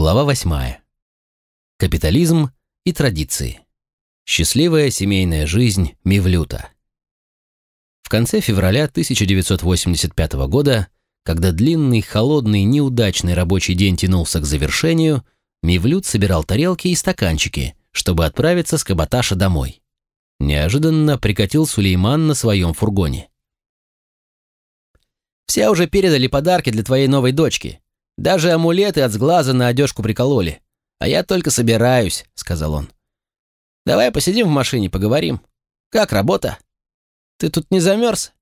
Глава 8. Капитализм и традиции. Счастливая семейная жизнь Мивлюта. В конце февраля 1985 года, когда длинный, холодный, неудачный рабочий день тянулся к завершению, Мивлют собирал тарелки и стаканчики, чтобы отправиться с каботаша домой. Неожиданно прикатил Сулейман на своем фургоне. «Все уже передали подарки для твоей новой дочки», даже амулеты от сглаза на одежку прикололи. А я только собираюсь», — сказал он. «Давай посидим в машине, поговорим. Как работа? Ты тут не замерз?»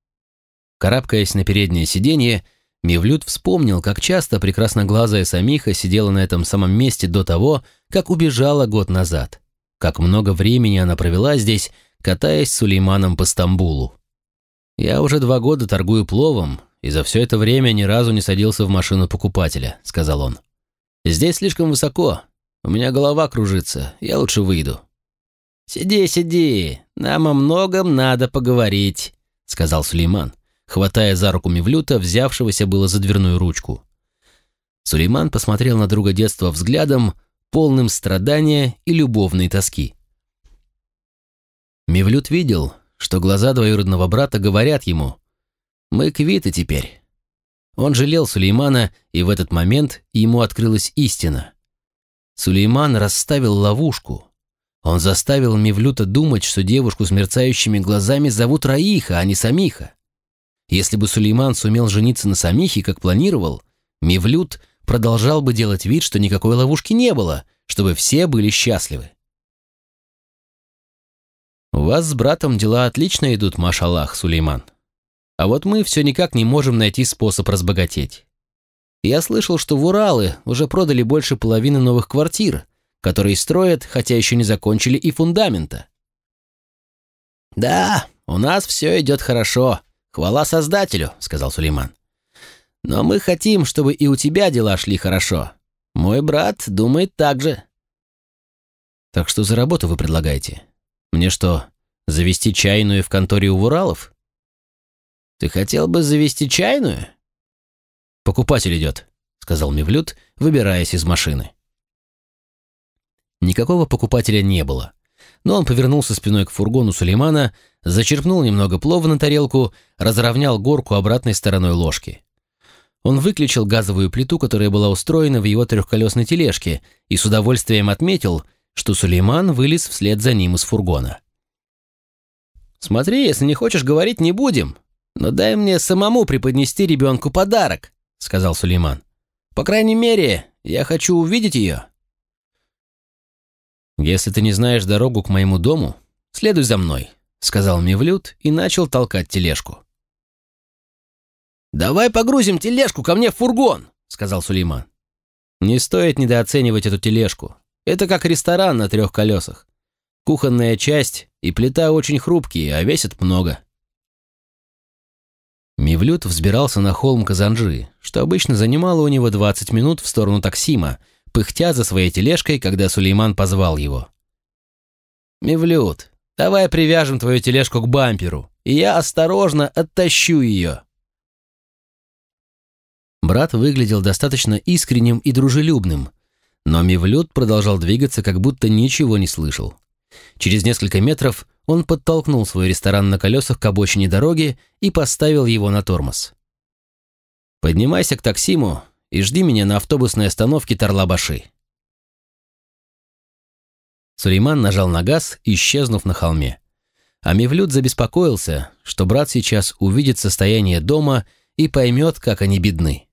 Карабкаясь на переднее сиденье, Мивлют вспомнил, как часто прекрасноглазая Самиха сидела на этом самом месте до того, как убежала год назад. Как много времени она провела здесь, катаясь с Сулейманом по Стамбулу. «Я уже два года торгую пловом, и за все это время ни разу не садился в машину покупателя», — сказал он. «Здесь слишком высоко. У меня голова кружится. Я лучше выйду». «Сиди, сиди. Нам о многом надо поговорить», — сказал Сулейман, хватая за руку Мевлюта, взявшегося было за дверную ручку. Сулейман посмотрел на друга детства взглядом, полным страдания и любовной тоски. Мевлют видел, что глаза двоюродного брата говорят ему, мы квиты теперь. Он жалел Сулеймана, и в этот момент ему открылась истина. Сулейман расставил ловушку. Он заставил Мевлюта думать, что девушку с мерцающими глазами зовут Раиха, а не Самиха. Если бы Сулейман сумел жениться на Самихе, как планировал, Мевлют продолжал бы делать вид, что никакой ловушки не было, чтобы все были счастливы. «У вас с братом дела отлично идут, машаллах, Сулейман», а вот мы все никак не можем найти способ разбогатеть. Я слышал, что в Уралы уже продали больше половины новых квартир, которые строят, хотя еще не закончили и фундамента. «Да, у нас все идет хорошо. Хвала Создателю», — сказал Сулейман. «Но мы хотим, чтобы и у тебя дела шли хорошо. Мой брат думает так же». «Так что за работу вы предлагаете? Мне что, завести чайную в конторе у Уралов?» Ты хотел бы завести чайную?» «Покупатель идет», — сказал Мевлюд, выбираясь из машины. Никакого покупателя не было, но он повернулся спиной к фургону Сулеймана, зачерпнул немного плова на тарелку, разровнял горку обратной стороной ложки. Он выключил газовую плиту, которая была устроена в его трехколесной тележке, и с удовольствием отметил, что Сулейман вылез вслед за ним из фургона. «Смотри, если не хочешь говорить, не будем», «Но дай мне самому преподнести ребенку подарок», — сказал Сулейман. «По крайней мере, я хочу увидеть ее». «Если ты не знаешь дорогу к моему дому, следуй за мной», — сказал Мевлюд и начал толкать тележку. «Давай погрузим тележку ко мне в фургон», — сказал Сулейман. «Не стоит недооценивать эту тележку. Это как ресторан на трех колесах. Кухонная часть и плита очень хрупкие, а весят много. Мивлют взбирался на холм Казанджи, что обычно занимало у него 20 минут в сторону Таксима, пыхтя за своей тележкой, когда Сулейман позвал его. «Мивлют, давай привяжем твою тележку к бамперу, и я осторожно оттащу ее». Брат выглядел достаточно искренним и дружелюбным, но Мивлют продолжал двигаться, как будто ничего не слышал. Через несколько метров он подтолкнул свой ресторан на колесах к обочине дороги и поставил его на тормоз. «Поднимайся к таксиму и жди меня на автобусной остановке Тарлабаши». Сулейман нажал на газ, исчезнув на холме. А Мевлюд забеспокоился, что брат сейчас увидит состояние дома и поймет, как они бедны.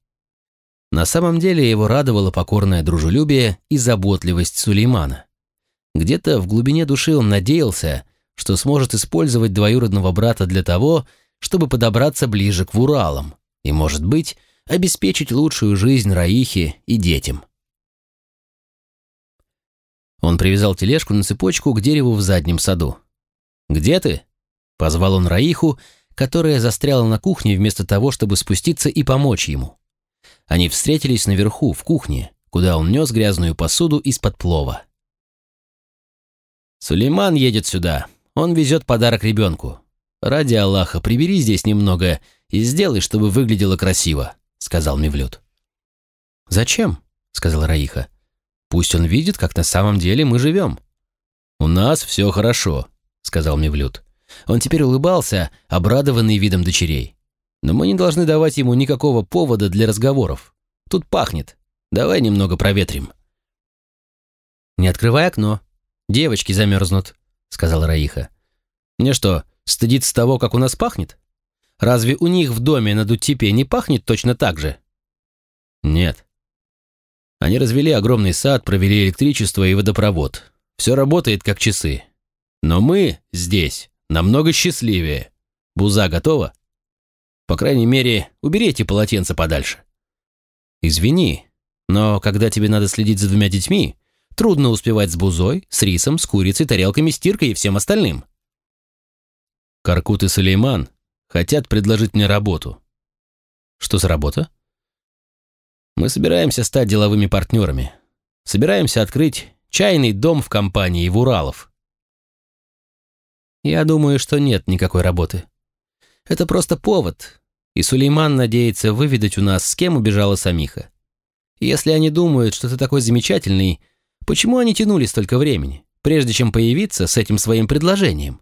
На самом деле его радовало покорное дружелюбие и заботливость Сулеймана. Где-то в глубине души он надеялся, что сможет использовать двоюродного брата для того, чтобы подобраться ближе к Уралам и, может быть, обеспечить лучшую жизнь Раихе и детям. Он привязал тележку на цепочку к дереву в заднем саду. «Где ты?» — позвал он Раиху, которая застряла на кухне вместо того, чтобы спуститься и помочь ему. Они встретились наверху, в кухне, куда он нес грязную посуду из-под плова. «Сулейман едет сюда. Он везет подарок ребенку. Ради Аллаха, прибери здесь немного и сделай, чтобы выглядело красиво», — сказал Мевлюд. «Зачем?» — сказал Раиха. Пусть он видит, как на самом деле мы живем». «У нас все хорошо», — сказал Мевлюд. Он теперь улыбался, обрадованный видом дочерей. «Но мы не должны давать ему никакого повода для разговоров. Тут пахнет. Давай немного проветрим». «Не открывай окно. Девочки замерзнут», — сказал Раиха. «Мне что, стыдиться того, как у нас пахнет? Разве у них в доме на Дутипе не пахнет точно так же?» «Нет». Они развели огромный сад, провели электричество и водопровод. Все работает как часы. Но мы здесь намного счастливее. Буза готова? По крайней мере, уберите полотенце подальше. Извини, но когда тебе надо следить за двумя детьми, трудно успевать с бузой, с рисом, с курицей, тарелками, стиркой и всем остальным. Каркут и Сулейман хотят предложить мне работу. Что за работа? Мы собираемся стать деловыми партнерами. Собираемся открыть чайный дом в компании в Уралов. Я думаю, что нет никакой работы. Это просто повод, и Сулейман надеется выведать у нас, с кем убежала Самиха. Если они думают, что ты такой замечательный, почему они тянули столько времени, прежде чем появиться с этим своим предложением?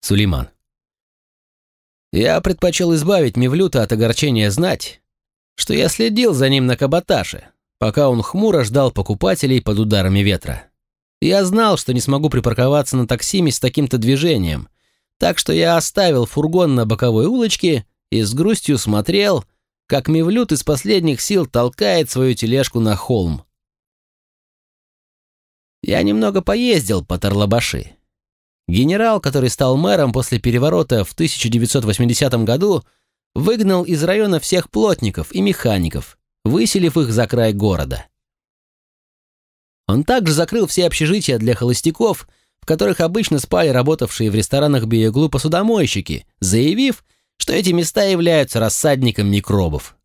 Сулейман. Я предпочел избавить Мевлюта от огорчения знать, что я следил за ним на каботаже, пока он хмуро ждал покупателей под ударами ветра. Я знал, что не смогу припарковаться на таксиме с таким-то движением, так что я оставил фургон на боковой улочке и с грустью смотрел, как Мевлют из последних сил толкает свою тележку на холм. Я немного поездил по Тарлабаши. Генерал, который стал мэром после переворота в 1980 году, выгнал из района всех плотников и механиков, выселив их за край города. Он также закрыл все общежития для холостяков, в которых обычно спали работавшие в ресторанах Биеглу посудомойщики, заявив, что эти места являются рассадником микробов.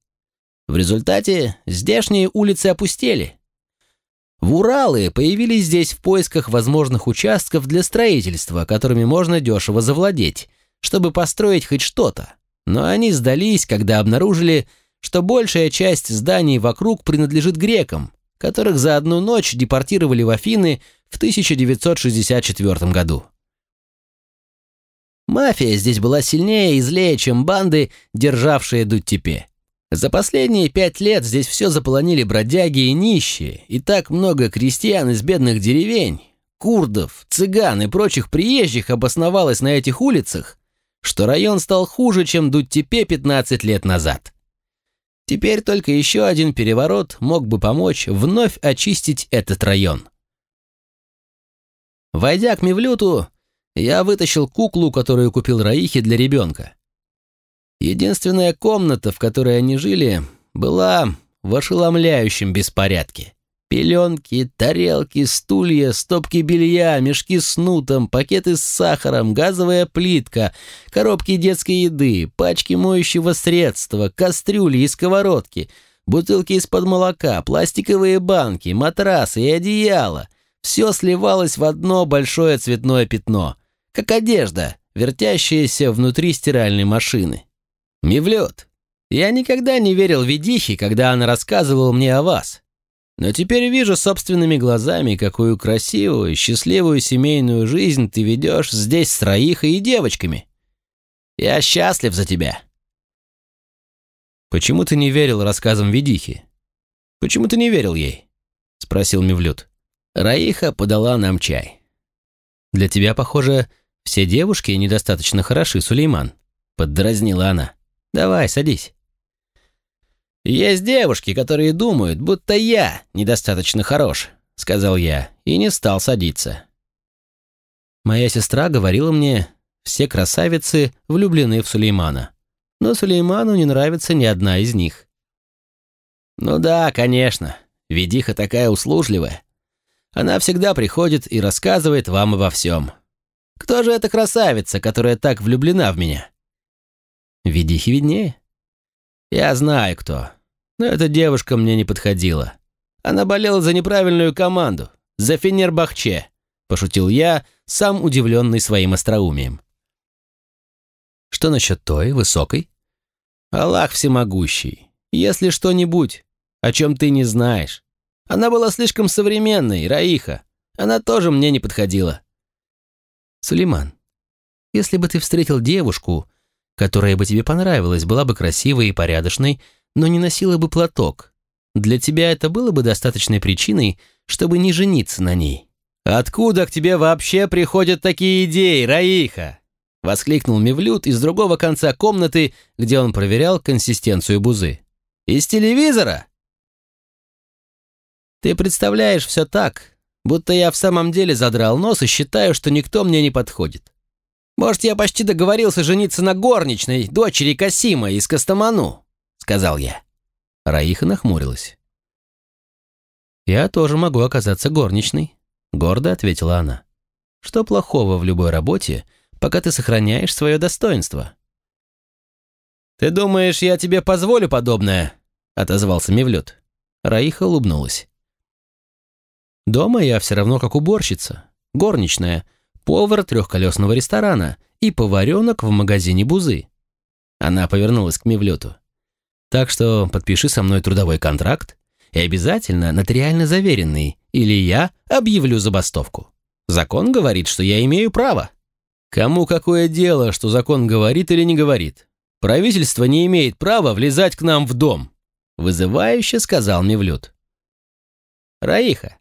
В результате здешние улицы опустели. В Уралы появились здесь в поисках возможных участков для строительства, которыми можно дешево завладеть, чтобы построить хоть что-то. Но они сдались, когда обнаружили, что большая часть зданий вокруг принадлежит грекам, которых за одну ночь депортировали в Афины в 1964 году. Мафия здесь была сильнее и злее, чем банды, державшие Дуттепе. За последние пять лет здесь все заполонили бродяги и нищие, и так много крестьян из бедных деревень, курдов, цыган и прочих приезжих обосновалось на этих улицах, что район стал хуже, чем Дуттепе 15 лет назад. Теперь только еще один переворот мог бы помочь вновь очистить этот район. Войдя к Мевлюту, я вытащил куклу, которую купил Раихе для ребенка. Единственная комната, в которой они жили, была в ошеломляющем беспорядке. Пеленки, тарелки, стулья, стопки белья, мешки с нутом, пакеты с сахаром, газовая плитка, коробки детской еды, пачки моющего средства, кастрюли и сковородки, бутылки из-под молока, пластиковые банки, матрасы и одеяло. Все сливалось в одно большое цветное пятно, как одежда, вертящаяся внутри стиральной машины. Мивлет, я никогда не верил Ведихе, когда она рассказывала мне о вас. Но теперь вижу собственными глазами, какую красивую, счастливую семейную жизнь ты ведешь здесь с Раихой и девочками. Я счастлив за тебя. Почему ты не верил рассказам Ведихи? Почему ты не верил ей? Спросил Мивлют. Раиха подала нам чай. Для тебя, похоже, все девушки недостаточно хороши, Сулейман. Поддразнила она. Давай, садись. «Есть девушки, которые думают, будто я недостаточно хорош», — сказал я, и не стал садиться. Моя сестра говорила мне, все красавицы влюблены в Сулеймана, но Сулейману не нравится ни одна из них. «Ну да, конечно, ведиха такая услужливая. Она всегда приходит и рассказывает вам обо всем. Кто же эта красавица, которая так влюблена в меня?» «Ведихи виднее». «Я знаю, кто. Но эта девушка мне не подходила. Она болела за неправильную команду, за Фенербахче», — пошутил я, сам удивленный своим остроумием. «Что насчет той, высокой?» «Аллах всемогущий. Если что-нибудь, о чем ты не знаешь. Она была слишком современной, Раиха. Она тоже мне не подходила. Сулейман, если бы ты встретил девушку, которая бы тебе понравилась, была бы красивой и порядочной, но не носила бы платок, для тебя это было бы достаточной причиной, чтобы не жениться на ней. «Откуда к тебе вообще приходят такие идеи, Раиха?» — воскликнул Мевлюд из другого конца комнаты, где он проверял консистенцию бузы. «Из телевизора?» «Ты представляешь все так, будто я в самом деле задрал нос и считаю, что никто мне не подходит. Может, я почти договорился жениться на горничной, дочери Касима из Костоману?» — сказал я. Раиха нахмурилась. «Я тоже могу оказаться горничной», — гордо ответила она. «Что плохого в любой работе, пока ты сохраняешь свое достоинство?» «Ты думаешь, я тебе позволю подобное?» — отозвался Мевлюд. Раиха улыбнулась. «Дома я все равно как уборщица, горничная, повар трехколесного ресторана и поваренок в магазине Бузы». Она повернулась к Мевлюту. Так что подпиши со мной трудовой контракт и обязательно нотариально заверенный, или я объявлю забастовку. Закон говорит, что я имею право. Кому какое дело, что закон говорит или не говорит? Правительство не имеет права влезать к нам в дом, вызывающе сказал Мевлюд. Раиха,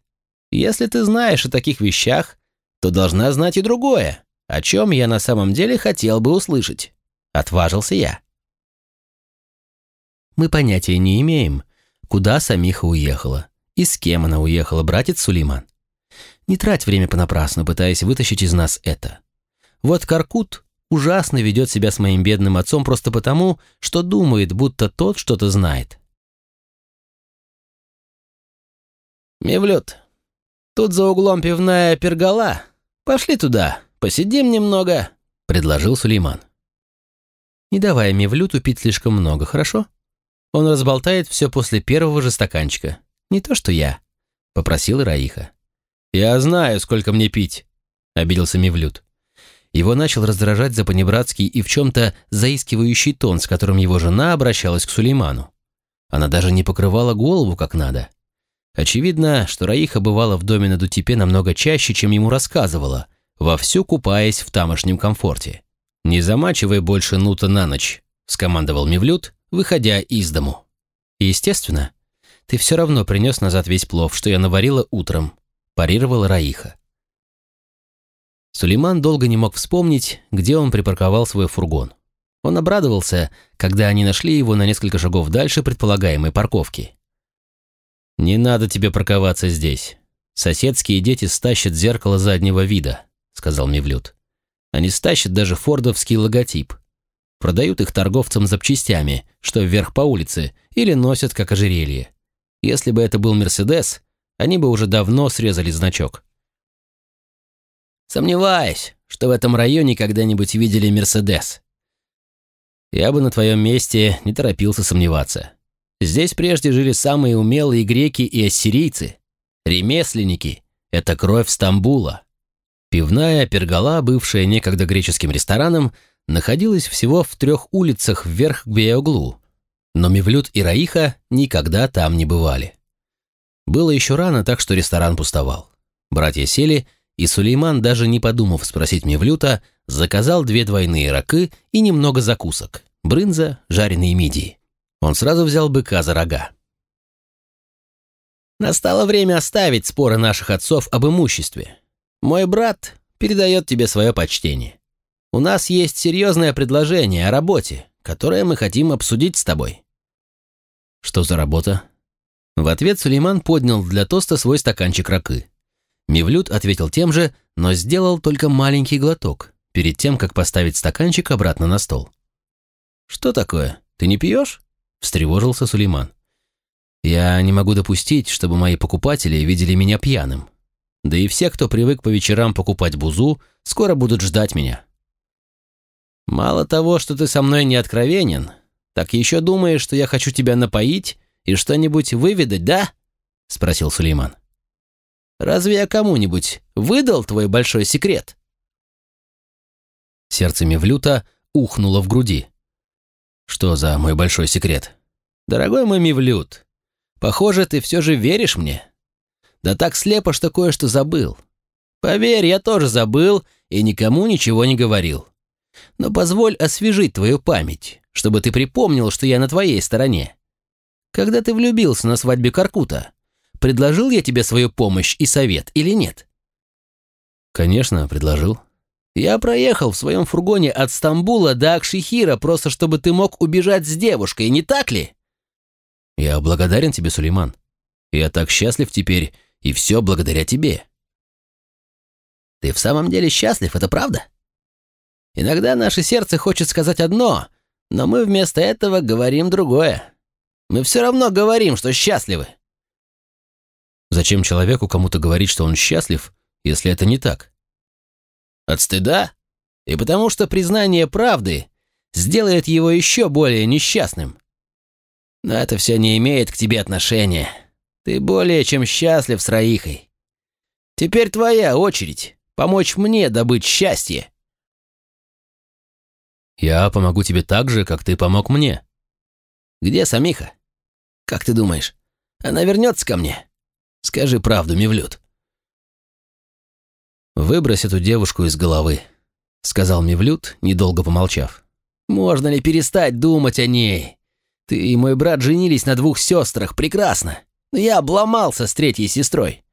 если ты знаешь о таких вещах, то должна знать и другое, о чем я на самом деле хотел бы услышать. Отважился я. Мы понятия не имеем, куда Самиха уехала и с кем она уехала, братец Сулейман. Не трать время понапрасну, пытаясь вытащить из нас это. Вот Каркут ужасно ведет себя с моим бедным отцом просто потому, что думает, будто тот что-то знает. «Мевлюд, тут за углом пивная пергола. Пошли туда, посидим немного», — предложил Сулейман. «Не давай Мевлюту пить слишком много, хорошо?» Он разболтает все после первого же стаканчика. Не то что я», — попросил Раиха. «Я знаю, сколько мне пить», — обиделся Мевлюд. Его начал раздражать за понебратский и в чем-то заискивающий тон, с которым его жена обращалась к Сулейману. Она даже не покрывала голову как надо. Очевидно, что Раиха бывала в доме на Дутипе намного чаще, чем ему рассказывала, вовсю купаясь в тамошнем комфорте. «Не замачивай больше нута на ночь», — скомандовал Мевлюд, выходя из дому. естественно, ты все равно принес назад весь плов, что я наварила утром, парировала Раиха. Сулейман долго не мог вспомнить, где он припарковал свой фургон. Он обрадовался, когда они нашли его на несколько шагов дальше предполагаемой парковки. «Не надо тебе парковаться здесь. Соседские дети стащат зеркало заднего вида», — сказал Мевлюд. «Они стащат даже фордовский логотип. Продают их торговцам запчастями, что вверх по улице, или носят как ожерелье. Если бы это был Мерседес, они бы уже давно срезали значок. Сомневаюсь, что в этом районе когда-нибудь видели Мерседес. Я бы на твоем месте не торопился сомневаться. Здесь прежде жили самые умелые греки и ассирийцы. Ремесленники — это кровь Стамбула. Пивная пергола, бывшая некогда греческим рестораном, находилась всего в трех улицах вверх к Беоглу, но Мевлюд и Раиха никогда там не бывали. Было еще рано, так что ресторан пустовал. Братья сели, и Сулейман, даже не подумав спросить Мевлюта, заказал две двойные ракы и немного закусок – брынза, жареные мидии. Он сразу взял быка за рога. «Настало время оставить споры наших отцов об имуществе. Мой брат передает тебе свое почтение. У нас есть серьезное предложение о работе, которое мы хотим обсудить с тобой». «Что за работа?» В ответ Сулейман поднял для тоста свой стаканчик ракы. Мивлют ответил тем же, но сделал только маленький глоток, перед тем, как поставить стаканчик обратно на стол. «Что такое? Ты не пьешь?» – встревожился Сулейман. «Я не могу допустить, чтобы мои покупатели видели меня пьяным. Да и все, кто привык по вечерам покупать бузу, скоро будут ждать меня. Мало того, что ты со мной не откровенен, так еще думаешь, что я хочу тебя напоить и что-нибудь выведать, да? Спросил Сулейман. Разве я кому-нибудь выдал твой большой секрет? Сердце Мевлюта ухнуло в груди. Что за мой большой секрет? Дорогой мой Мевлют, Похоже, ты все же веришь мне. Да так слепо, что кое-что забыл. Поверь, я тоже забыл и никому ничего не говорил. Но позволь освежить твою память, чтобы ты припомнил, что я на твоей стороне. Когда ты влюбился на свадьбе Каркута, предложил я тебе свою помощь и совет или нет? Конечно, предложил. Я проехал в своем фургоне от Стамбула до Акшихира, просто чтобы ты мог убежать с девушкой, не так ли? Я благодарен тебе, Сулейман. Я так счастлив теперь, и все благодаря тебе. Ты в самом деле счастлив, это правда? Иногда наше сердце хочет сказать одно, но мы вместо этого говорим другое. Мы все равно говорим, что счастливы. Зачем человеку кому-то говорить, что он счастлив, если это не так? От стыда? И потому что признание правды сделает его еще более несчастным. Но это все не имеет к тебе отношения. Ты более чем счастлив с Раихой. Теперь твоя очередь помочь мне добыть счастье. Я помогу тебе так же, как ты помог мне. Где Самиха? Как ты думаешь, она вернется ко мне? Скажи правду, Мевлюд. «Выбрось эту девушку из головы», — сказал Мевлюд, недолго помолчав. «Можно ли перестать думать о ней? Ты и мой брат женились на двух сестрах, прекрасно. Но я обломался с третьей сестрой.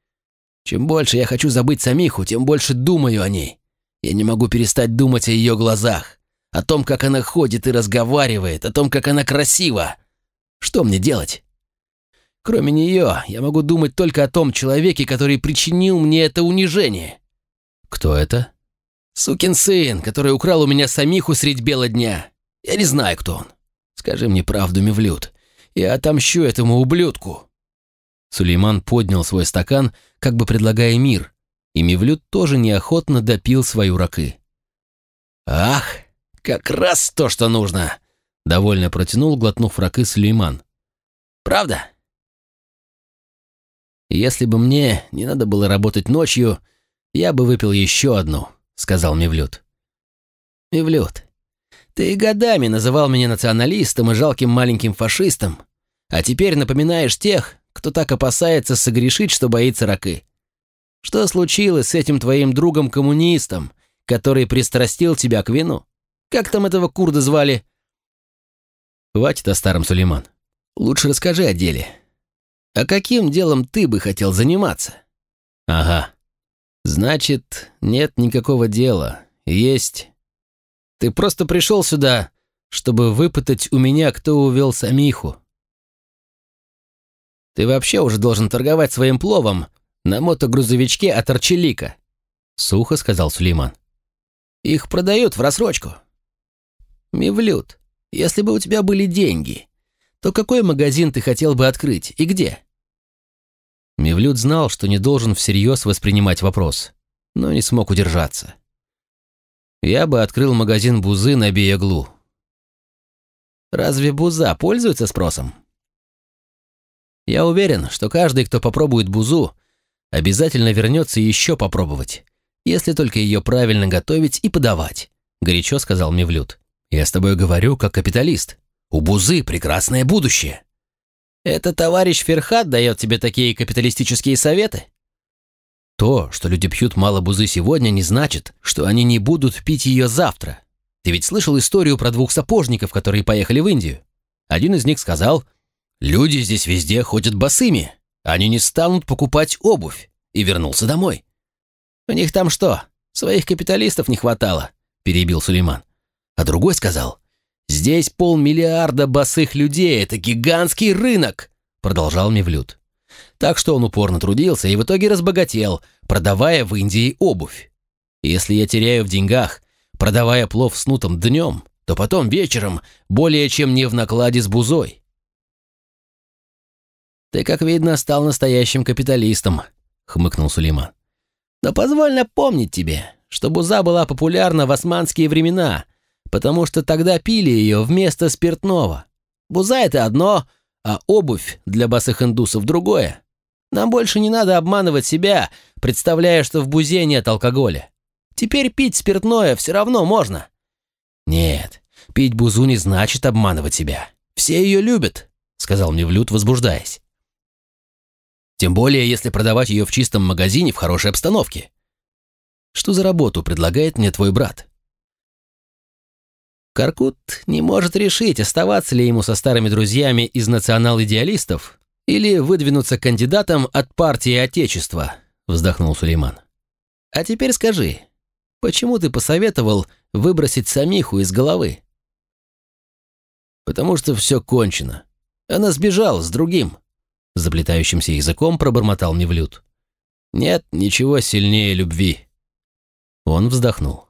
Чем больше я хочу забыть Самиху, тем больше думаю о ней. Я не могу перестать думать о ее глазах, о том, как она ходит и разговаривает, о том, как она красива. Что мне делать? Кроме нее, я могу думать только о том человеке, который причинил мне это унижение. «Кто это?» «Сукин сын, который украл у меня самиху средь бела дня. Я не знаю, кто он. Скажи мне правду, Мевлюд. Я отомщу этому ублюдку». Сулейман поднял свой стакан, как бы предлагая мир, и Мевлюд тоже неохотно допил свою ракы. «Ах, как раз то, что нужно!» — довольно протянул, глотнув ракы Сулейман. «Правда?» «Если бы мне не надо было работать ночью, «Я бы выпил еще одну», — сказал Мевлюд. «Мевлюд, ты годами называл меня националистом и жалким маленьким фашистом, а теперь напоминаешь тех, кто так опасается согрешить, что боится ракы. Что случилось с этим твоим другом-коммунистом, который пристрастил тебя к вину? Как там этого курда звали?» «Хватит о старом, Сулейман. Лучше расскажи о деле. А каким делом ты бы хотел заниматься?» «Ага. Значит, нет никакого дела. Есть. Ты просто пришел сюда, чтобы выпытать у меня, кто увел Самиху. Ты вообще уже должен торговать своим пловом на мотогрузовичке от Арчелика, сухо сказал Сулейман. Их продают в рассрочку. Мивлют, если бы у тебя были деньги, то какой магазин ты хотел бы открыть и где? Мевлюд знал, что не должен всерьез воспринимать вопрос, но не смог удержаться. Я бы открыл магазин Бузы на Биеглу. Разве Буза пользуется спросом? Я уверен, что каждый, кто попробует Бузу, обязательно вернется еще попробовать, если только ее правильно готовить и подавать, горячо сказал Мевлюд. Я с тобой говорю как капиталист. У Бузы прекрасное будущее. Это товарищ Ферхат дает тебе такие капиталистические советы? То, что люди пьют мало бузы сегодня, не значит, что они не будут пить ее завтра. Ты ведь слышал историю про двух сапожников, которые поехали в Индию? Один из них сказал, «Люди здесь везде ходят босыми, они не станут покупать обувь», и вернулся домой. «У них там что, своих капиталистов не хватало?» – перебил Сулейман. А другой сказал, «Здесь полмиллиарда босых людей, это гигантский рынок!» Продолжал Мевлюд. Так что он упорно трудился и в итоге разбогател, продавая в Индии обувь. Если я теряю в деньгах, продавая плов с нутом днем, то потом вечером более чем не в накладе с бузой. «Ты, как видно, стал настоящим капиталистом», — хмыкнул Сулейман. «Но позволь напомнить тебе, что буза была популярна в османские времена, потому что тогда пили ее вместо спиртного. Буза — это одно, а обувь для босых индусов другое. Нам больше не надо обманывать себя, представляя, что в бузе нет алкоголя. Теперь пить спиртное все равно можно. Нет, пить бузу не значит обманывать себя. Все ее любят, сказал мне Влют, возбуждаясь. Тем более, если продавать ее в чистом магазине в хорошей обстановке. Что за работу предлагает мне твой брат? Каркут не может решить, оставаться ли ему со старыми друзьями из национал-идеалистов или выдвинуться кандидатом от партии Отечества, вздохнул Сулейман. А теперь скажи, почему ты посоветовал выбросить самиху из головы? Потому что все кончено. Она сбежала с другим. Заплетающимся языком пробормотал Мевлюд. Нет ничего сильнее любви. Он вздохнул.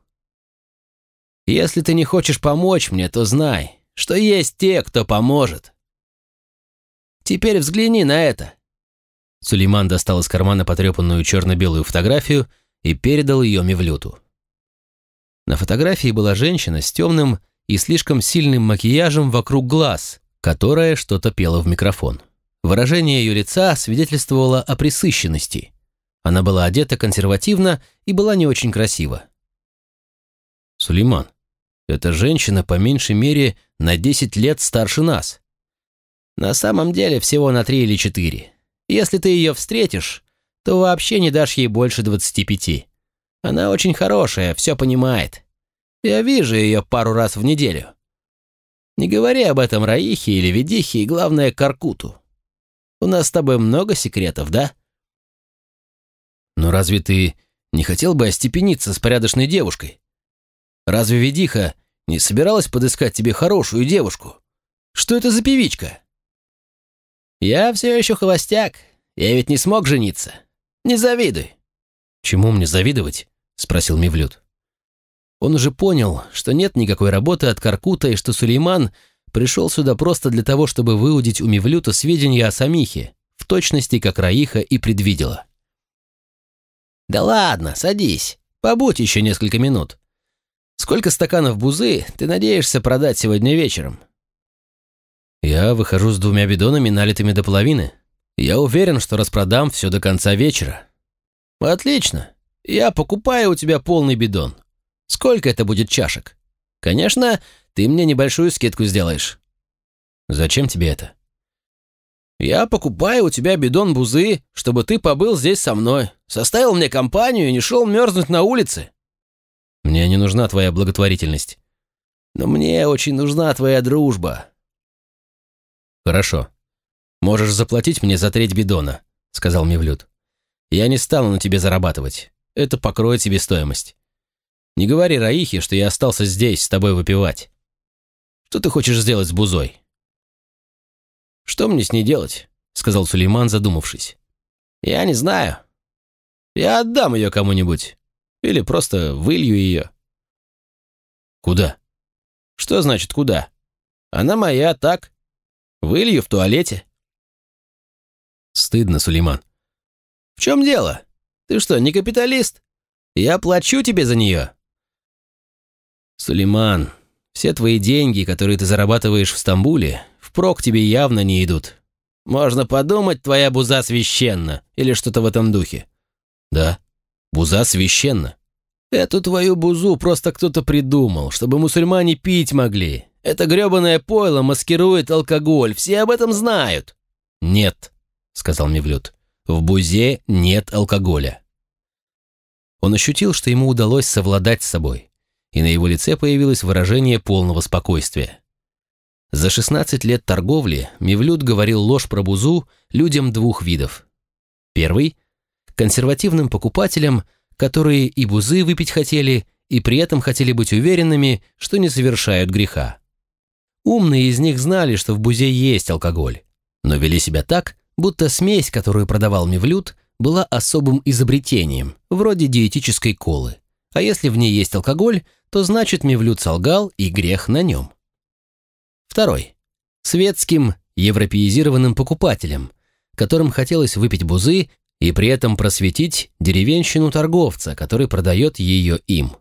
Если ты не хочешь помочь мне, то знай, что есть те, кто поможет. Теперь взгляни на это. Сулейман достал из кармана потрепанную черно-белую фотографию и передал ее Мевлюту. На фотографии была женщина с темным и слишком сильным макияжем вокруг глаз, которая что-то пела в микрофон. Выражение ее лица свидетельствовало о присыщенности. Она была одета консервативно и была не очень красива. «Сулейман, эта женщина по меньшей мере на 10 лет старше нас. На самом деле всего на 3 или 4. Если ты ее встретишь, то вообще не дашь ей больше 25. Она очень хорошая, все понимает. Я вижу ее пару раз в неделю. Не говори об этом Раихе или Ведихе, и главное, Каркуту. У нас с тобой много секретов, да? Но разве ты не хотел бы остепениться с порядочной девушкой? Разве Ведиха не собиралась подыскать тебе хорошую девушку? Что это за певичка? Я все еще холостяк. Я ведь не смог жениться. Не завидуй. Чему мне завидовать? Спросил Мивлют. Он уже понял, что нет никакой работы от Каркута и что Сулейман пришел сюда просто для того, чтобы выудить у Мивлюта сведения о Самихе, в точности, как Раиха и предвидела. «Да ладно, садись. Побудь еще несколько минут. Сколько стаканов бузы ты надеешься продать сегодня вечером?» «Я выхожу с двумя бидонами, налитыми до половины. Я уверен, что распродам все до конца вечера». «Отлично. Я покупаю у тебя полный бидон. Сколько это будет чашек? Конечно, ты мне небольшую скидку сделаешь». «Зачем тебе это?» «Я покупаю у тебя бидон бузы, чтобы ты побыл здесь со мной, составил мне компанию и не шел мерзнуть на улице». «Мне не нужна твоя благотворительность». «Но мне очень нужна твоя дружба». «Хорошо. Можешь заплатить мне за треть бидона», — сказал Мевлюд. «Я не стану на тебе зарабатывать. Это покроет тебе стоимость. Не говори Раихе, что я остался здесь с тобой выпивать. Что ты хочешь сделать с Бузой?» «Что мне с ней делать?» — сказал Сулейман, задумавшись. «Я не знаю. Я отдам ее кому-нибудь. Или просто вылью ее». «Куда?» «Что значит куда? Она моя, так? Вылью в туалете». «Стыдно, Сулейман». «В чем дело? Ты что, не капиталист? Я плачу тебе за нее». «Сулейман, все твои деньги, которые ты зарабатываешь в Стамбуле, впрок тебе явно не идут. Можно подумать, твоя буза священна, или что-то в этом духе». «Да, буза священна». «Эту твою бузу просто кто-то придумал, чтобы мусульмане пить могли. Это грёбаное пойло маскирует алкоголь, все об этом знают». «Нет», — сказал Мевлюд, — «в бузе нет алкоголя». Он ощутил, что ему удалось совладать с собой и на его лице появилось выражение полного спокойствия. За 16 лет торговли Мевлюд говорил ложь про бузу людям двух видов. Первый – консервативным покупателям, которые и бузы выпить хотели, и при этом хотели быть уверенными, что не совершают греха. Умные из них знали, что в бузе есть алкоголь, но вели себя так, будто смесь, которую продавал Мевлюд, была особым изобретением, вроде диетической колы. А если в ней есть алкоголь, то значит Мевлюд солгал и грех на нем. Второй. Светским, европеизированным покупателям, которым хотелось выпить бузы и при этом просветить деревенщину торговца, который продает ее им.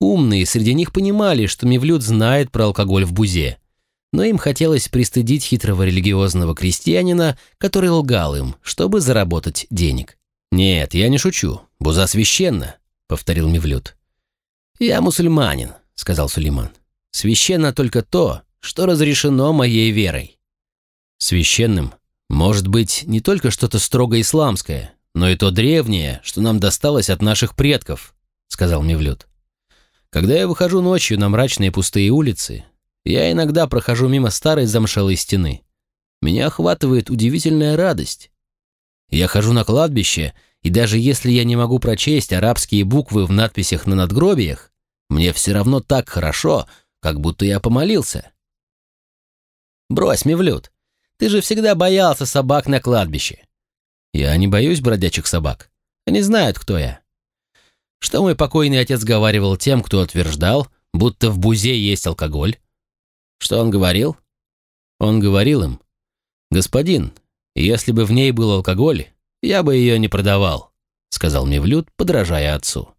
Умные среди них понимали, что Мевлюд знает про алкоголь в бузе, но им хотелось пристыдить хитрого религиозного крестьянина, который лгал им, чтобы заработать денег. «Нет, я не шучу. Буза священна», — повторил Мевлюд. «Я мусульманин», — сказал Сулейман. «Священно только то, что разрешено моей верой». «Священным Может быть, не только что-то строго исламское, но и то древнее, что нам досталось от наших предков, сказал Мевлюд. Когда я выхожу ночью на мрачные пустые улицы, я иногда прохожу мимо старой замшелой стены. Меня охватывает удивительная радость. Я хожу на кладбище, и даже если я не могу прочесть арабские буквы в надписях на надгробиях, мне все равно так хорошо, как будто я помолился. Брось, Мевлюд, ты же всегда боялся собак на кладбище. Я не боюсь бродячих собак. Они знают, кто я. Что мой покойный отец говаривал тем, кто утверждал, будто в бузе есть алкоголь? Что он говорил? Он говорил им, «Господин, если бы в ней был алкоголь, я бы ее не продавал», сказал Мевлюд, подражая отцу.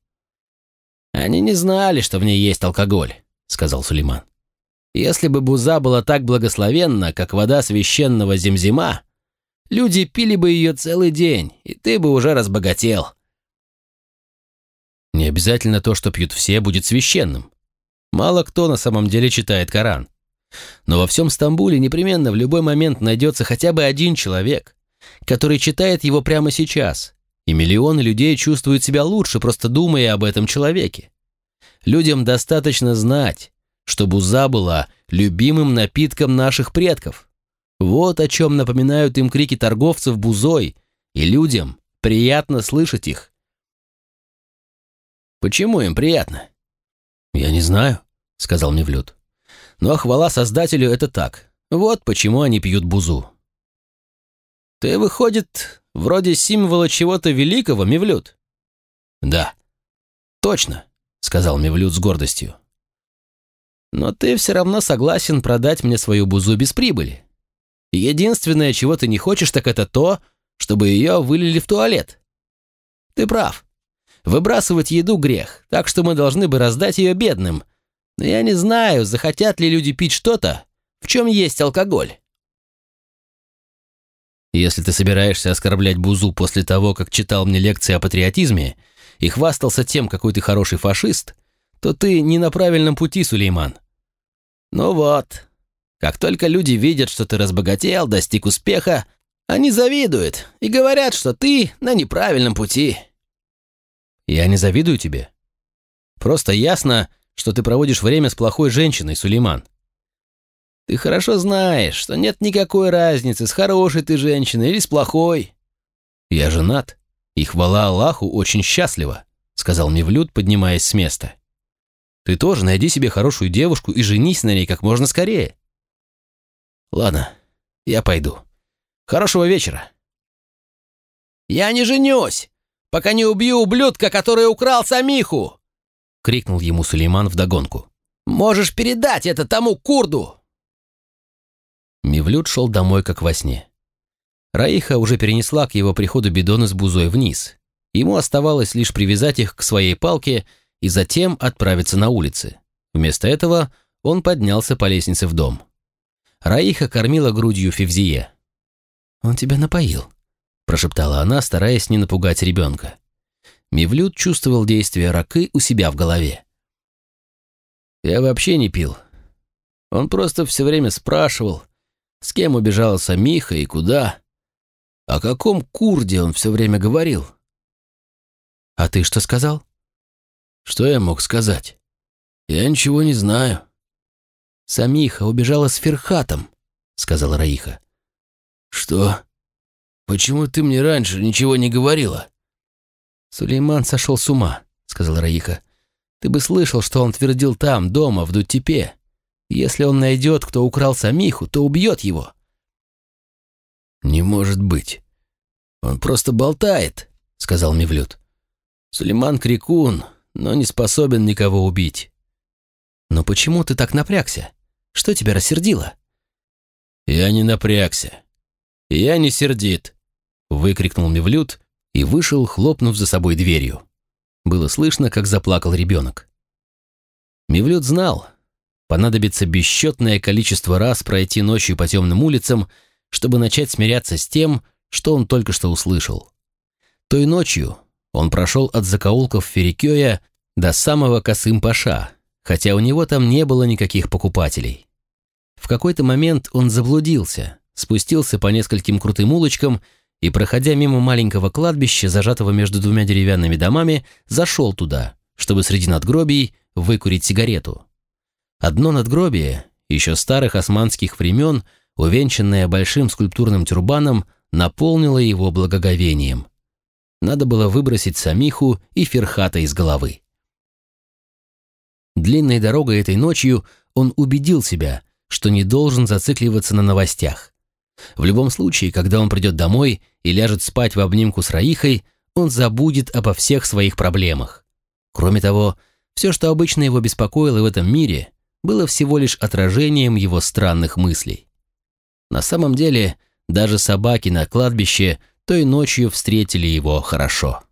«Они не знали, что в ней есть алкоголь», сказал Сулейман. «Если бы буза была так благословенна, как вода священного земзима, люди пили бы ее целый день, и ты бы уже разбогател». Не обязательно то, что пьют все, будет священным. Мало кто на самом деле читает Коран. Но во всем Стамбуле непременно в любой момент найдется хотя бы один человек, который читает его прямо сейчас, и миллионы людей чувствуют себя лучше, просто думая об этом человеке. Людям достаточно знать, что буза была любимым напитком наших предков. Вот о чем напоминают им крики торговцев бузой, и людям приятно слышать их. Почему им приятно? Я не знаю, сказал Мевлюд. Но хвала Создателю это так. Вот почему они пьют бузу. Ты, выходит, вроде символа чего-то великого, Мевлюд? Да. Точно, сказал Мевлюд с гордостью. Но ты все равно согласен продать мне свою бузу без прибыли. Единственное, чего ты не хочешь, так это то, чтобы ее вылили в туалет. Ты прав. Выбрасывать еду – грех, так что мы должны бы раздать ее бедным, но я не знаю, захотят ли люди пить что-то, в чем есть алкоголь. Если ты собираешься оскорблять Бузу после того, как читал мне лекции о патриотизме и хвастался тем, какой ты хороший фашист, то ты не на правильном пути, Сулейман. Ну вот, как только люди видят, что ты разбогател, достиг успеха, они завидуют и говорят, что ты на неправильном пути. Я не завидую тебе. Просто ясно, что ты проводишь время с плохой женщиной, Сулейман. Ты хорошо знаешь, что нет никакой разницы, с хорошей ты женщиной или с плохой. Я женат, и хвала Аллаху очень счастлива, сказал Мевлюд, поднимаясь с места. Ты тоже найди себе хорошую девушку и женись на ней как можно скорее. Ладно, я пойду. Хорошего вечера. Я не женюсь, пока не убью ублюдка, который украл Самиху. — крикнул ему Сулейман вдогонку. «Можешь передать это тому курду!» Мивлют шел домой, как во сне. Раиха уже перенесла к его приходу бидоны с бузой вниз. Ему оставалось лишь привязать их к своей палке и затем отправиться на улицы. Вместо этого он поднялся по лестнице в дом. Раиха кормила грудью Февзие. «Он тебя напоил», – прошептала она, стараясь не напугать ребенка. Мивлют чувствовал действие ракы у себя в голове. «Я вообще не пил. Он просто все время спрашивал, с кем убежала Самиха и куда. О каком курде он все время говорил. А ты что сказал? Что я мог сказать? Я ничего не знаю. Самиха убежала с Ферхатом, сказала Раиха. Что? Почему ты мне раньше ничего не говорила? «Сулейман сошел с ума», — сказал Раиха. «Ты бы слышал, что он твердил там, дома, в Дуттепе. Если он найдет, кто украл Самиху, то убьет его». «Не может быть. Он просто болтает», — сказал Мевлюд. «Сулейман крикун, но не способен никого убить». «Но почему ты так напрягся? Что тебя рассердило?» «Я не напрягся. Я не сердит», — выкрикнул Мевлюд и вышел, хлопнув за собой дверью. Было слышно, как заплакал ребенок. Мивлют знал, понадобится бесчетное количество раз пройти ночью по темным улицам, чтобы начать смиряться с тем, что он только что услышал. Той ночью он прошел от закоулков Ферикёя до самого Касым-Паша, хотя у него там не было никаких покупателей. В какой-то момент он заблудился, спустился по нескольким крутым улочкам и, проходя мимо маленького кладбища, зажатого между двумя деревянными домами, зашел туда, чтобы среди надгробий выкурить сигарету. Одно надгробие, еще старых османских времен, увенчанное большим скульптурным тюрбаном, наполнило его благоговением. Надо было выбросить Самиху и Ферхата из головы. Длинной дорогой этой ночью он убедил себя, что не должен зацикливаться на новостях. В любом случае, когда он придет домой и ляжет спать в обнимку с Раихой, он забудет обо всех своих проблемах. Кроме того, все, что обычно его беспокоило в этом мире, было всего лишь отражением его странных мыслей. На самом деле, даже собаки на кладбище той ночью встретили его хорошо.